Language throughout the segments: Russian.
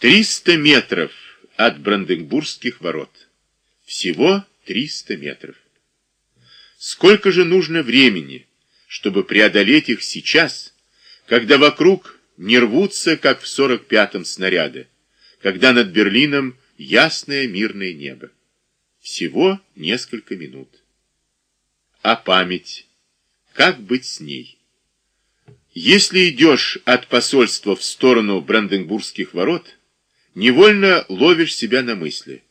300 метров от Бранденбургских ворот. Всего 300 метров. Сколько же нужно времени, чтобы преодолеть их сейчас, когда вокруг не рвутся, как в 45-м снаряды, когда над Берлином ясное мирное небо? Всего несколько минут. А память? Как быть с ней? Если идешь от посольства в сторону Бранденбургских ворот, невольно ловишь себя на мысли.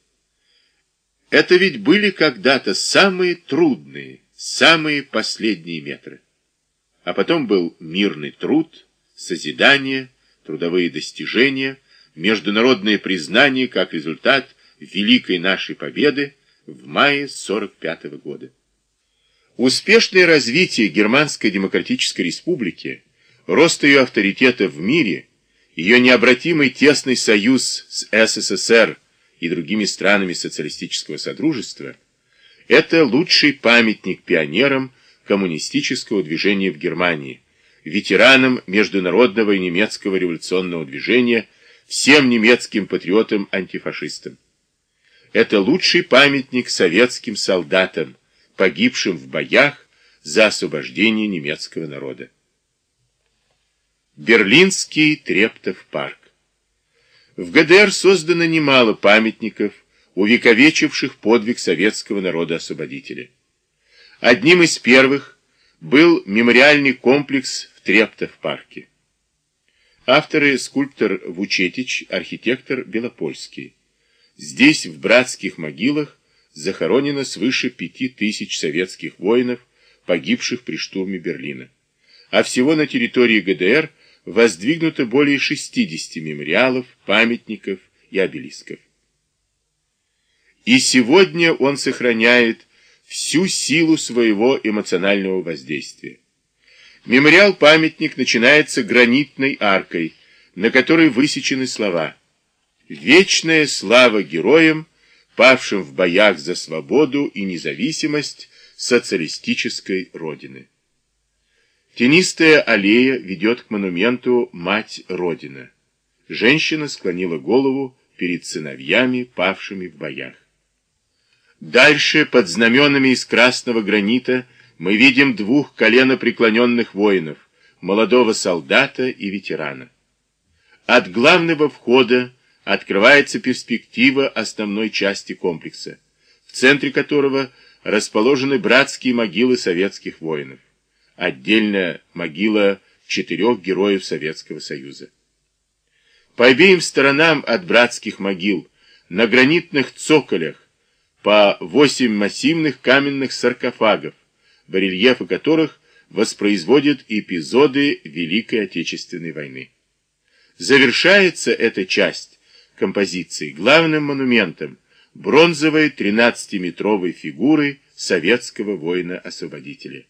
Это ведь были когда-то самые трудные, самые последние метры. А потом был мирный труд, созидание, трудовые достижения, международное признание как результат великой нашей победы в мае 45 -го года. Успешное развитие Германской Демократической Республики, рост ее авторитета в мире, ее необратимый тесный союз с СССР и другими странами социалистического содружества – это лучший памятник пионерам коммунистического движения в Германии, ветеранам международного и немецкого революционного движения, всем немецким патриотам-антифашистам. Это лучший памятник советским солдатам, погибшим в боях за освобождение немецкого народа. Берлинский Трептов парк. В ГДР создано немало памятников, увековечивших подвиг советского народа-освободителя. Одним из первых был мемориальный комплекс в Трептов парке. Авторы скульптор Вучетич, архитектор Белопольский. Здесь, в братских могилах, захоронено свыше пяти тысяч советских воинов, погибших при штурме Берлина. А всего на территории ГДР воздвигнуто более 60 мемориалов, памятников и обелисков. И сегодня он сохраняет всю силу своего эмоционального воздействия. Мемориал-памятник начинается гранитной аркой, на которой высечены слова «Вечная слава героям, павшим в боях за свободу и независимость социалистической Родины. Тенистая аллея ведет к монументу «Мать Родина». Женщина склонила голову перед сыновьями, павшими в боях. Дальше, под знаменами из красного гранита, мы видим двух коленопреклоненных воинов, молодого солдата и ветерана. От главного входа открывается перспектива основной части комплекса, в центре которого расположены братские могилы советских воинов. Отдельная могила четырех героев Советского Союза. По обеим сторонам от братских могил на гранитных цоколях по восемь массивных каменных саркофагов, барельефы которых воспроизводят эпизоды Великой Отечественной войны. Завершается эта часть композиции главным монументом бронзовой 13-метровой фигуры советского воина-освободителя.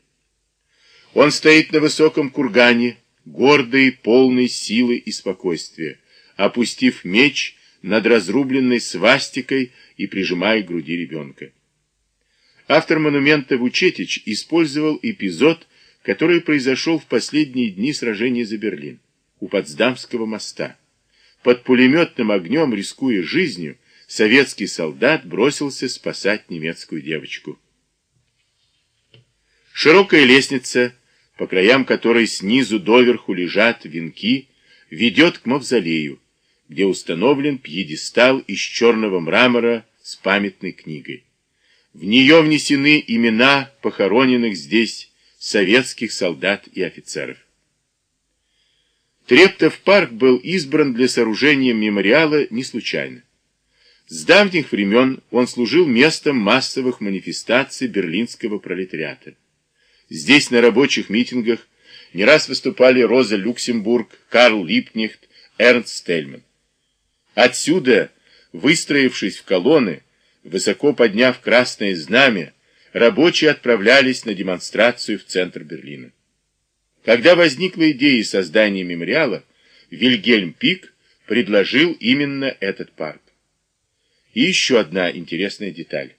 Он стоит на высоком кургане, гордый, полный силы и спокойствия, опустив меч над разрубленной свастикой и прижимая к груди ребенка. Автор монумента Вучетич использовал эпизод, который произошел в последние дни сражения за Берлин, у Потсдамского моста. Под пулеметным огнем, рискуя жизнью, советский солдат бросился спасать немецкую девочку. Широкая лестница, по краям которой снизу доверху лежат венки, ведет к мавзолею, где установлен пьедестал из черного мрамора с памятной книгой. В нее внесены имена похороненных здесь советских солдат и офицеров. Трептов парк был избран для сооружения мемориала не случайно. С давних времен он служил местом массовых манифестаций берлинского пролетариата. Здесь на рабочих митингах не раз выступали Роза Люксембург, Карл Липкнехт, Эрнст Стельман. Отсюда, выстроившись в колонны, высоко подняв красное знамя, рабочие отправлялись на демонстрацию в центр Берлина. Когда возникла идея создания мемориала, Вильгельм Пик предложил именно этот парк. И еще одна интересная деталь.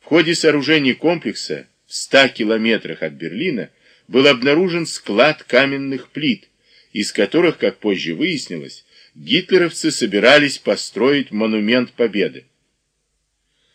В ходе сооружения комплекса в 100 километрах от Берлина был обнаружен склад каменных плит, из которых, как позже выяснилось, гитлеровцы собирались построить монумент Победы.